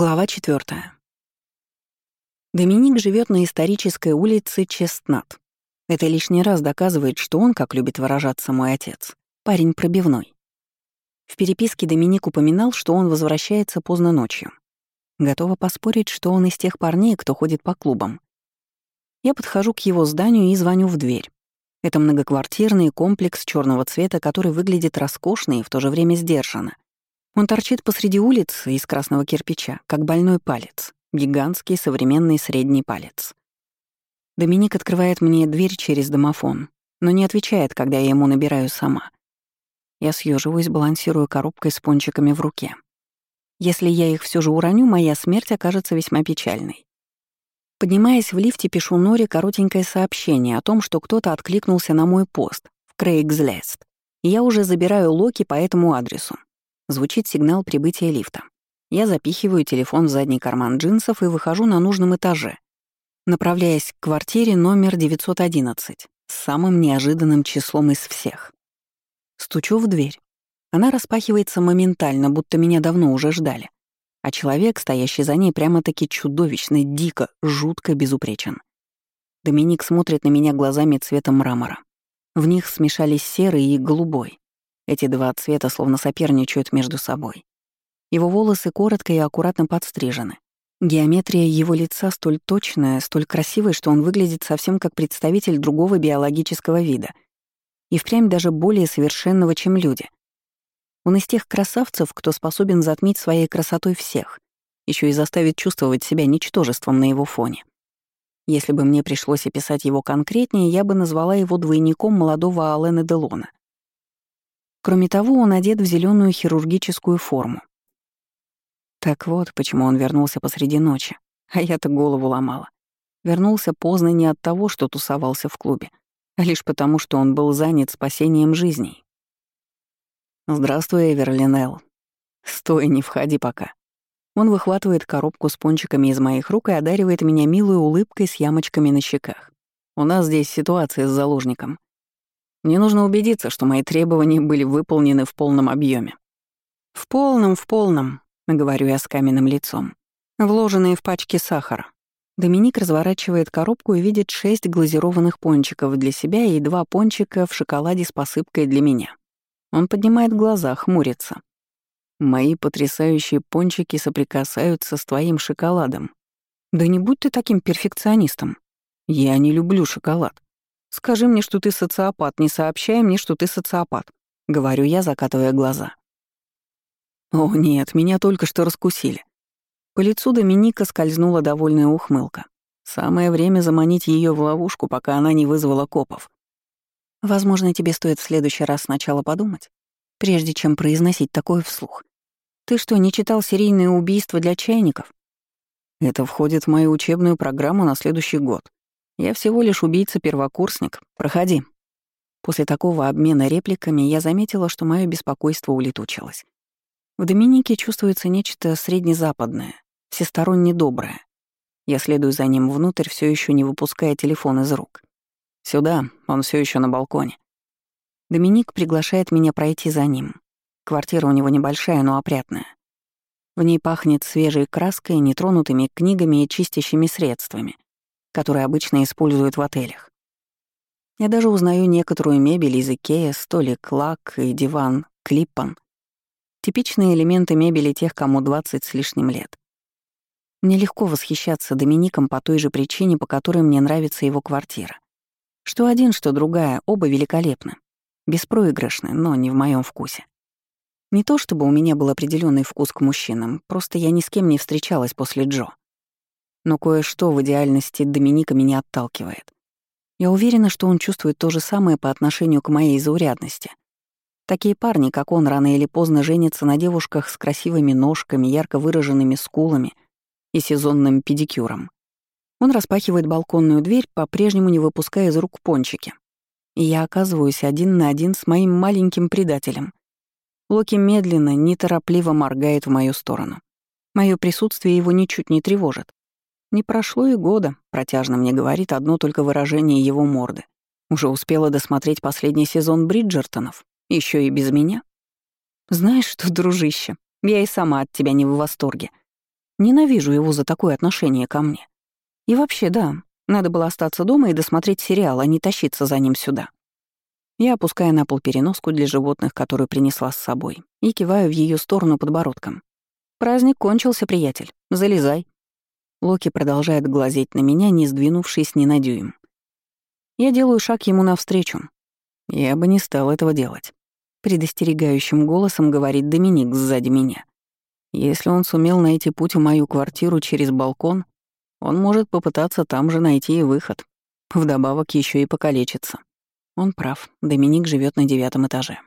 Глава 4. Доминик живет на исторической улице Честнат. Это лишний раз доказывает, что он, как любит выражаться мой отец, парень пробивной. В переписке Доминик упоминал, что он возвращается поздно ночью. Готова поспорить, что он из тех парней, кто ходит по клубам. Я подхожу к его зданию и звоню в дверь. Это многоквартирный комплекс черного цвета, который выглядит роскошно и в то же время сдержанно — он торчит посреди улицы из красного кирпича, как больной палец, гигантский современный средний палец. Доминик открывает мне дверь через домофон, но не отвечает, когда я ему набираю сама. Я съеживаюсь, балансируя коробкой с пончиками в руке. Если я их все же уроню, моя смерть окажется весьма печальной. Поднимаясь в лифте, пишу Норе коротенькое сообщение о том, что кто-то откликнулся на мой пост в и я уже забираю Локи по этому адресу. Звучит сигнал прибытия лифта. Я запихиваю телефон в задний карман джинсов и выхожу на нужном этаже, направляясь к квартире номер 911 с самым неожиданным числом из всех. Стучу в дверь. Она распахивается моментально, будто меня давно уже ждали. А человек, стоящий за ней, прямо-таки чудовищно, дико, жутко безупречен. Доминик смотрит на меня глазами цвета мрамора. В них смешались серый и голубой. Эти два цвета словно соперничают между собой. Его волосы коротко и аккуратно подстрижены. Геометрия его лица столь точная, столь красивая, что он выглядит совсем как представитель другого биологического вида. И впрямь даже более совершенного, чем люди. Он из тех красавцев, кто способен затмить своей красотой всех, еще и заставить чувствовать себя ничтожеством на его фоне. Если бы мне пришлось описать его конкретнее, я бы назвала его двойником молодого Алена Делона. Кроме того, он одет в зеленую хирургическую форму. Так вот, почему он вернулся посреди ночи, а я-то голову ломала. Вернулся поздно не от того, что тусовался в клубе, а лишь потому, что он был занят спасением жизней. «Здравствуй, Эверлинелл. Стой, не входи пока». Он выхватывает коробку с пончиками из моих рук и одаривает меня милой улыбкой с ямочками на щеках. «У нас здесь ситуация с заложником. Мне нужно убедиться, что мои требования были выполнены в полном объеме. «В полном, в полном», — говорю я с каменным лицом. «Вложенные в пачки сахара». Доминик разворачивает коробку и видит шесть глазированных пончиков для себя и два пончика в шоколаде с посыпкой для меня. Он поднимает глаза, хмурится. «Мои потрясающие пончики соприкасаются с твоим шоколадом. Да не будь ты таким перфекционистом. Я не люблю шоколад. «Скажи мне, что ты социопат, не сообщай мне, что ты социопат», — говорю я, закатывая глаза. О нет, меня только что раскусили. По лицу Доминика скользнула довольная ухмылка. Самое время заманить ее в ловушку, пока она не вызвала копов. Возможно, тебе стоит в следующий раз сначала подумать, прежде чем произносить такое вслух. Ты что, не читал серийные убийства для чайников? Это входит в мою учебную программу на следующий год. Я всего лишь убийца-первокурсник. Проходи». После такого обмена репликами я заметила, что мое беспокойство улетучилось. В Доминике чувствуется нечто среднезападное, всесторонне доброе. Я следую за ним внутрь, все еще не выпуская телефон из рук. Сюда, он все еще на балконе. Доминик приглашает меня пройти за ним. Квартира у него небольшая, но опрятная. В ней пахнет свежей краской, нетронутыми книгами и чистящими средствами которые обычно используют в отелях. Я даже узнаю некоторую мебель из Икея, столик, лак и диван, клиппан. Типичные элементы мебели тех, кому 20 с лишним лет. Мне легко восхищаться Домиником по той же причине, по которой мне нравится его квартира. Что один, что другая, оба великолепны. Беспроигрышны, но не в моем вкусе. Не то чтобы у меня был определенный вкус к мужчинам, просто я ни с кем не встречалась после Джо но кое-что в идеальности Доминика меня отталкивает. Я уверена, что он чувствует то же самое по отношению к моей заурядности. Такие парни, как он, рано или поздно женятся на девушках с красивыми ножками, ярко выраженными скулами и сезонным педикюром. Он распахивает балконную дверь, по-прежнему не выпуская из рук пончики. И я оказываюсь один на один с моим маленьким предателем. Локи медленно, неторопливо моргает в мою сторону. Мое присутствие его ничуть не тревожит. Не прошло и года, протяжно мне говорит одно только выражение его морды. Уже успела досмотреть последний сезон Бриджертонов, еще и без меня. Знаешь что, дружище, я и сама от тебя не в восторге. Ненавижу его за такое отношение ко мне. И вообще, да, надо было остаться дома и досмотреть сериал, а не тащиться за ним сюда. Я опускаю на пол переноску для животных, которую принесла с собой, и киваю в ее сторону подбородком. «Праздник кончился, приятель. Залезай». Локи продолжает глазеть на меня, не сдвинувшись ни на дюйм. Я делаю шаг ему навстречу. Я бы не стал этого делать. Предостерегающим голосом говорит Доминик сзади меня. Если он сумел найти путь в мою квартиру через балкон, он может попытаться там же найти и выход. Вдобавок еще и покалечиться. Он прав, Доминик живет на девятом этаже.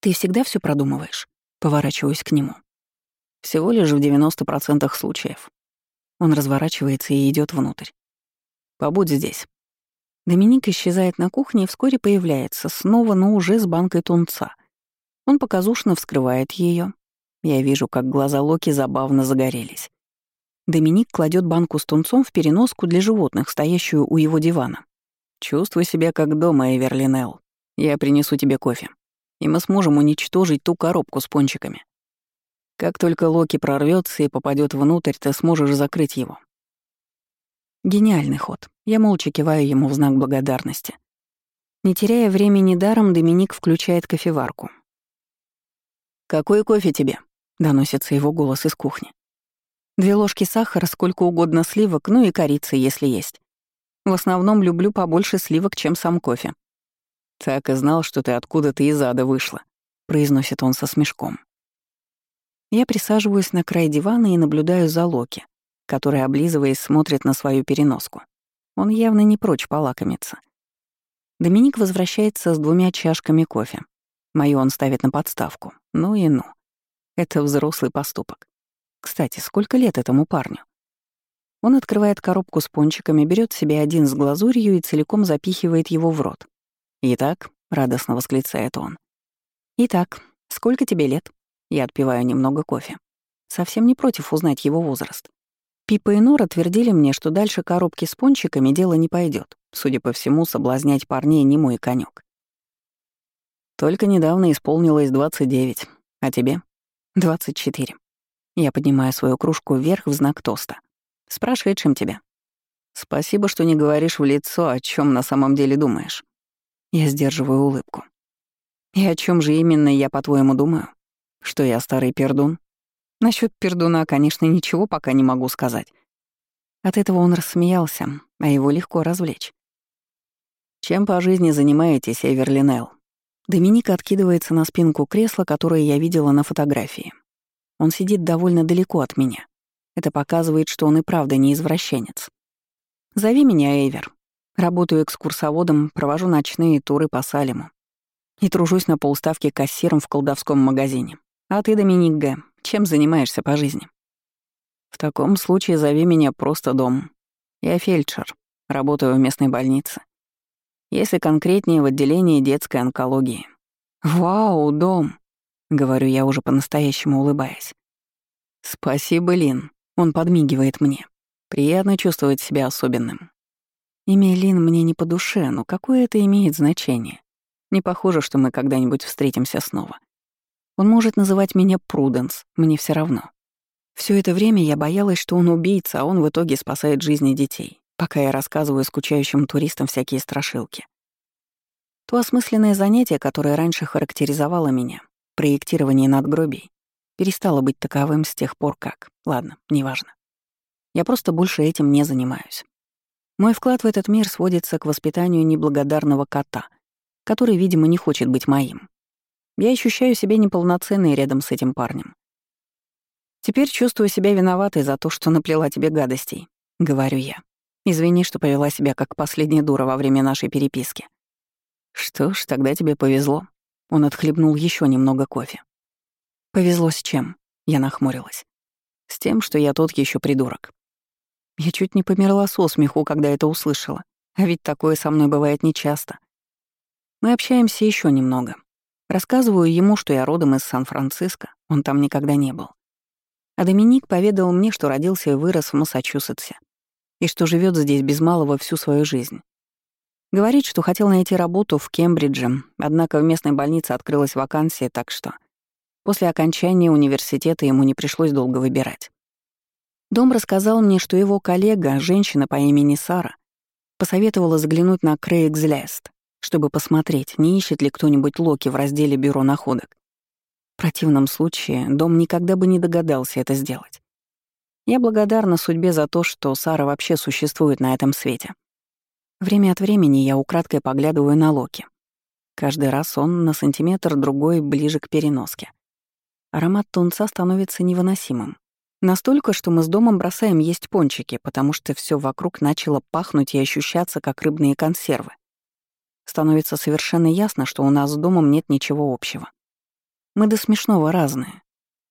«Ты всегда все продумываешь?» Поворачиваюсь к нему. Всего лишь в 90% случаев. Он разворачивается и идет внутрь. «Побудь здесь». Доминик исчезает на кухне и вскоре появляется, снова, но уже с банкой тунца. Он показушно вскрывает ее. Я вижу, как глаза Локи забавно загорелись. Доминик кладет банку с тунцом в переноску для животных, стоящую у его дивана. «Чувствуй себя как дома, Эверлинелл. Я принесу тебе кофе. И мы сможем уничтожить ту коробку с пончиками. Как только Локи прорвется и попадет внутрь, ты сможешь закрыть его». Гениальный ход. Я молча киваю ему в знак благодарности. Не теряя времени даром, Доминик включает кофеварку. «Какой кофе тебе?» — доносится его голос из кухни. Две ложки сахара, сколько угодно сливок, ну и корицы, если есть. В основном люблю побольше сливок, чем сам кофе. «Так и знал, что ты откуда-то из ада вышла», — произносит он со смешком. Я присаживаюсь на край дивана и наблюдаю за Локи, который, облизываясь, смотрит на свою переноску. Он явно не прочь полакомиться. Доминик возвращается с двумя чашками кофе. Мою он ставит на подставку. Ну и ну. Это взрослый поступок. Кстати, сколько лет этому парню? Он открывает коробку с пончиками, берет себе один с глазурью и целиком запихивает его в рот. «Итак», — радостно восклицает он. «Итак, сколько тебе лет?» Я отпиваю немного кофе. Совсем не против узнать его возраст. Пипа и Нора твердили мне, что дальше коробки с пончиками дело не пойдет. Судя по всему, соблазнять парней не мой конек. Только недавно исполнилось 29. А тебе? 24. Я поднимаю свою кружку вверх в знак тоста. Спрашивает, чем тебя. Спасибо, что не говоришь в лицо, о чем на самом деле думаешь. Я сдерживаю улыбку. И о чем же именно я, по-твоему, думаю? Что я старый пердун? Насчет пердуна, конечно, ничего пока не могу сказать. От этого он рассмеялся, а его легко развлечь. Чем по жизни занимаетесь, Эверлинелл? Доминик откидывается на спинку кресла, которое я видела на фотографии. Он сидит довольно далеко от меня. Это показывает, что он и правда не извращенец. «Зови меня Эйвер. Работаю экскурсоводом, провожу ночные туры по Салему. И тружусь на полставки кассиром в колдовском магазине. А ты, Доминик Г., чем занимаешься по жизни?» «В таком случае зови меня просто дом. Я фельдшер, работаю в местной больнице. Если конкретнее, в отделении детской онкологии». «Вау, дом!» — говорю я уже по-настоящему улыбаясь. «Спасибо, Лин», — он подмигивает мне. «Приятно чувствовать себя особенным». Имя Лин мне не по душе, но какое это имеет значение? Не похоже, что мы когда-нибудь встретимся снова. Он может называть меня Пруденс, мне все равно. Все это время я боялась, что он убийца, а он в итоге спасает жизни детей, пока я рассказываю скучающим туристам всякие страшилки. То осмысленное занятие, которое раньше характеризовало меня, проектирование надгробий перестало быть таковым с тех пор как. Ладно, неважно. Я просто больше этим не занимаюсь. Мой вклад в этот мир сводится к воспитанию неблагодарного кота, который, видимо, не хочет быть моим. Я ощущаю себя неполноценной рядом с этим парнем. Теперь чувствую себя виноватой за то, что наплела тебе гадостей, — говорю я. Извини, что повела себя как последняя дура во время нашей переписки. Что ж, тогда тебе повезло. Он отхлебнул еще немного кофе. «Повезло с чем?» — я нахмурилась. «С тем, что я тот еще придурок». Я чуть не померла со смеху, когда это услышала. А ведь такое со мной бывает нечасто. Мы общаемся еще немного. Рассказываю ему, что я родом из Сан-Франциско, он там никогда не был. А Доминик поведал мне, что родился и вырос в Массачусетсе, и что живет здесь без малого всю свою жизнь. Говорит, что хотел найти работу в Кембридже, однако в местной больнице открылась вакансия, так что... После окончания университета ему не пришлось долго выбирать. Дом рассказал мне, что его коллега, женщина по имени Сара, посоветовала заглянуть на Craigslist, чтобы посмотреть, не ищет ли кто-нибудь Локи в разделе «Бюро находок». В противном случае дом никогда бы не догадался это сделать. Я благодарна судьбе за то, что Сара вообще существует на этом свете. Время от времени я украдкой поглядываю на Локи. Каждый раз он на сантиметр другой ближе к переноске. Аромат тунца становится невыносимым. Настолько, что мы с домом бросаем есть пончики, потому что все вокруг начало пахнуть и ощущаться, как рыбные консервы. Становится совершенно ясно, что у нас с домом нет ничего общего. Мы до смешного разные.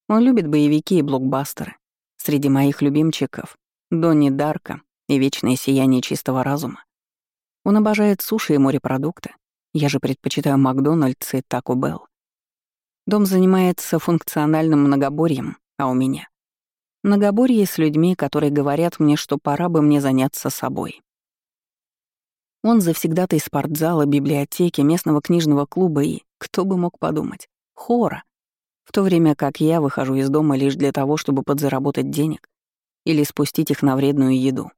Он любит боевики и блокбастеры. Среди моих любимчиков — Донни Дарка и Вечное сияние чистого разума. Он обожает суши и морепродукты. Я же предпочитаю Макдональдс и Тако Белл. Дом занимается функциональным многоборьем, а у меня — многоборье с людьми, которые говорят мне, что пора бы мне заняться собой. Он завсегдатый спортзала, библиотеки, местного книжного клуба и, кто бы мог подумать, хора. В то время как я выхожу из дома лишь для того, чтобы подзаработать денег или спустить их на вредную еду.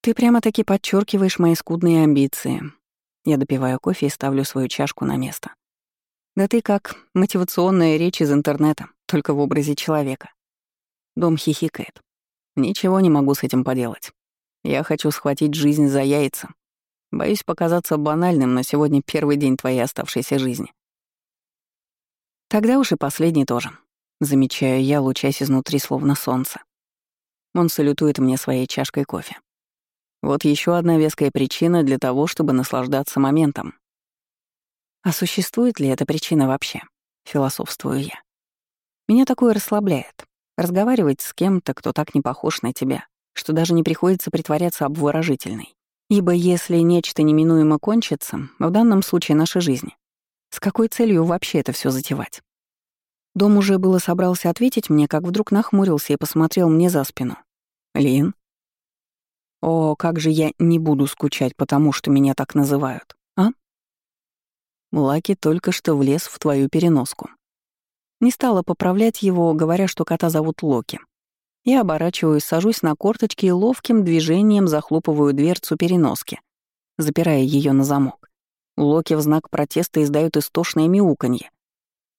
Ты прямо-таки подчеркиваешь мои скудные амбиции. Я допиваю кофе и ставлю свою чашку на место. Да ты как мотивационная речь из интернета, только в образе человека. Дом хихикает. Ничего не могу с этим поделать. Я хочу схватить жизнь за яйца. Боюсь показаться банальным, но сегодня первый день твоей оставшейся жизни. Тогда уж и последний тоже. Замечаю я, лучась изнутри, словно солнце. Он салютует мне своей чашкой кофе. Вот еще одна веская причина для того, чтобы наслаждаться моментом. А существует ли эта причина вообще? Философствую я. Меня такое расслабляет. Разговаривать с кем-то, кто так не похож на тебя, что даже не приходится притворяться обворожительной. Ибо если нечто неминуемо кончится, в данном случае наша жизнь, с какой целью вообще это все затевать? Дом уже было собрался ответить мне, как вдруг нахмурился и посмотрел мне за спину. «Лин?» «О, как же я не буду скучать, потому что меня так называют, а?» Лаки только что влез в твою переноску. Не стала поправлять его, говоря, что кота зовут Локи. Я оборачиваюсь, сажусь на корточки и ловким движением захлопываю дверцу переноски, запирая ее на замок. Локи в знак протеста издают истошное мяуканье.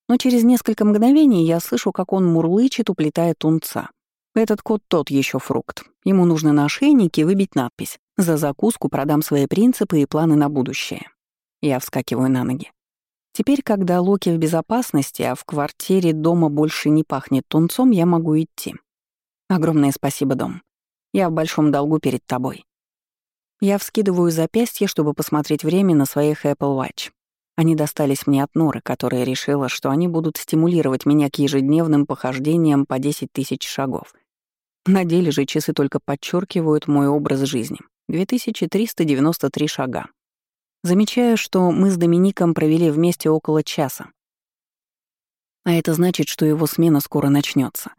Но через несколько мгновений я слышу, как он мурлычет, уплетая тунца. Этот кот тот еще фрукт. Ему нужно на ошейнике выбить надпись «За закуску продам свои принципы и планы на будущее». Я вскакиваю на ноги. Теперь, когда Локи в безопасности, а в квартире дома больше не пахнет тунцом, я могу идти. Огромное спасибо, Дом. Я в большом долгу перед тобой. Я вскидываю запястье, чтобы посмотреть время на своих Apple Watch. Они достались мне от Норы, которая решила, что они будут стимулировать меня к ежедневным похождениям по 10 тысяч шагов. На деле же часы только подчеркивают мой образ жизни. 2393 шага. Замечаю, что мы с Домиником провели вместе около часа. А это значит, что его смена скоро начнется.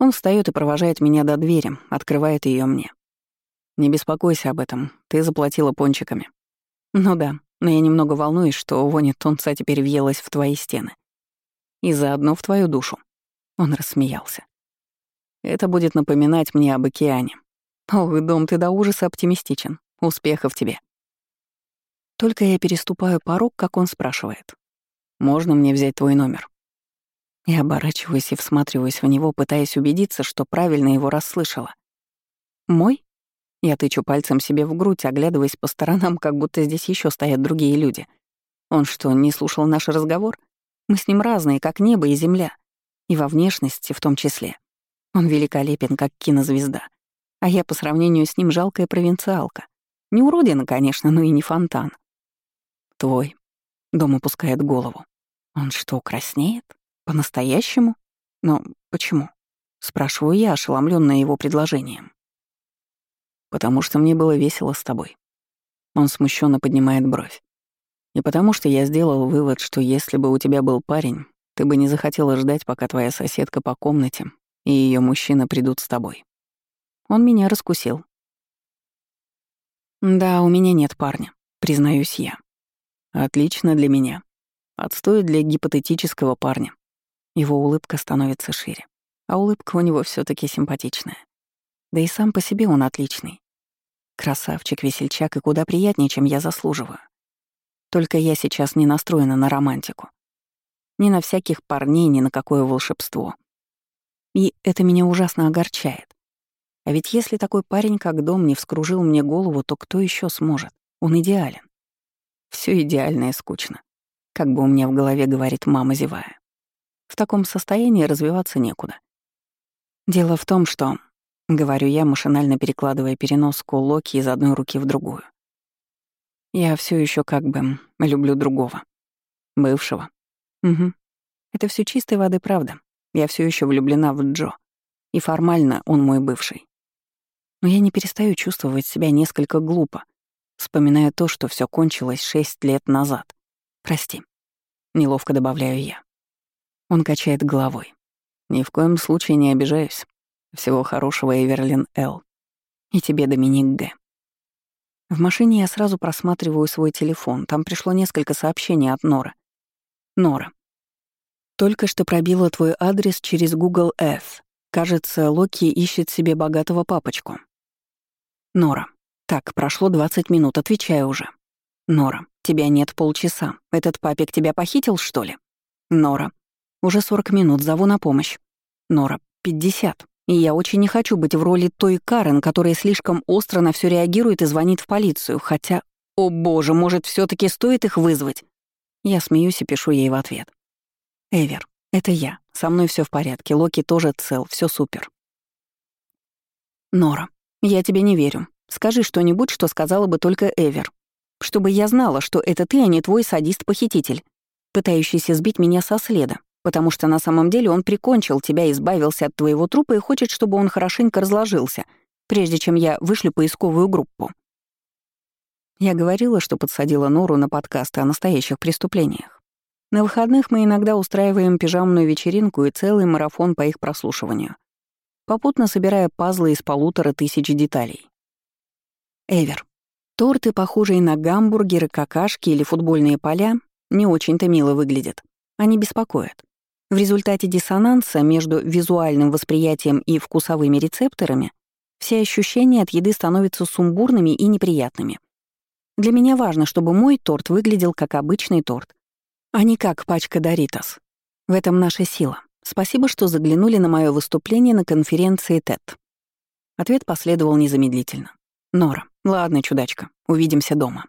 Он встает и провожает меня до двери, открывает ее мне. «Не беспокойся об этом, ты заплатила пончиками». «Ну да, но я немного волнуюсь, что вонь тунца теперь въелась в твои стены. И заодно в твою душу». Он рассмеялся. «Это будет напоминать мне об океане. Ох, дом, ты до ужаса оптимистичен. Успехов тебе». Только я переступаю порог, как он спрашивает. «Можно мне взять твой номер?» Я оборачиваюсь и всматриваюсь в него, пытаясь убедиться, что правильно его расслышала. «Мой?» Я тычу пальцем себе в грудь, оглядываясь по сторонам, как будто здесь еще стоят другие люди. Он что, не слушал наш разговор? Мы с ним разные, как небо и земля. И во внешности в том числе. Он великолепен, как кинозвезда. А я по сравнению с ним жалкая провинциалка. Не уродина, конечно, но и не фонтан. Твой. Дом опускает голову. Он что, краснеет? По-настоящему? Но почему? Спрашиваю я, ошеломленная его предложением. Потому что мне было весело с тобой. Он смущенно поднимает бровь. И потому что я сделал вывод, что если бы у тебя был парень, ты бы не захотела ждать, пока твоя соседка по комнате и ее мужчина придут с тобой. Он меня раскусил. Да, у меня нет парня, признаюсь я. Отлично для меня. Отстой для гипотетического парня. Его улыбка становится шире. А улыбка у него все таки симпатичная. Да и сам по себе он отличный. Красавчик, весельчак и куда приятнее, чем я заслуживаю. Только я сейчас не настроена на романтику. Ни на всяких парней, ни на какое волшебство. И это меня ужасно огорчает. А ведь если такой парень, как Дом, не вскружил мне голову, то кто еще сможет? Он идеален. Все идеально и скучно. Как бы у меня в голове говорит мама, зевая. В таком состоянии развиваться некуда. Дело в том, что, говорю я, машинально перекладывая переноску Локи из одной руки в другую. Я все еще как бы люблю другого. Бывшего. Угу. Это все чистой воды правда. Я все еще влюблена в Джо. И формально он мой бывший. Но я не перестаю чувствовать себя несколько глупо, вспоминая то, что все кончилось шесть лет назад. Прости. Неловко добавляю я. Он качает головой. Ни в коем случае не обижаюсь. Всего хорошего, Эверлин Л. И тебе, Доминик Г. В машине я сразу просматриваю свой телефон. Там пришло несколько сообщений от Нора. Нора. Только что пробила твой адрес через Google Earth. Кажется, Локи ищет себе богатого папочку. Нора. Так, прошло 20 минут, отвечай уже. Нора. Тебя нет полчаса. Этот папик тебя похитил, что ли? Нора. Уже 40 минут, зову на помощь. Нора, 50. И я очень не хочу быть в роли той Карен, которая слишком остро на все реагирует и звонит в полицию, хотя, о боже, может, все таки стоит их вызвать? Я смеюсь и пишу ей в ответ. Эвер, это я. Со мной все в порядке, Локи тоже цел, все супер. Нора, я тебе не верю. Скажи что-нибудь, что сказала бы только Эвер. Чтобы я знала, что это ты, а не твой садист-похититель, пытающийся сбить меня со следа, потому что на самом деле он прикончил тебя, избавился от твоего трупа и хочет, чтобы он хорошенько разложился, прежде чем я вышлю поисковую группу. Я говорила, что подсадила Нору на подкасты о настоящих преступлениях. На выходных мы иногда устраиваем пижамную вечеринку и целый марафон по их прослушиванию, попутно собирая пазлы из полутора тысяч деталей. Эвер. Торты, похожие на гамбургеры, какашки или футбольные поля, не очень-то мило выглядят. Они беспокоят. В результате диссонанса между визуальным восприятием и вкусовыми рецепторами все ощущения от еды становятся сумбурными и неприятными. Для меня важно, чтобы мой торт выглядел как обычный торт, а не как пачка Доритас. В этом наша сила. Спасибо, что заглянули на мое выступление на конференции TED. Ответ последовал незамедлительно. Нора. Ладно, чудачка, увидимся дома.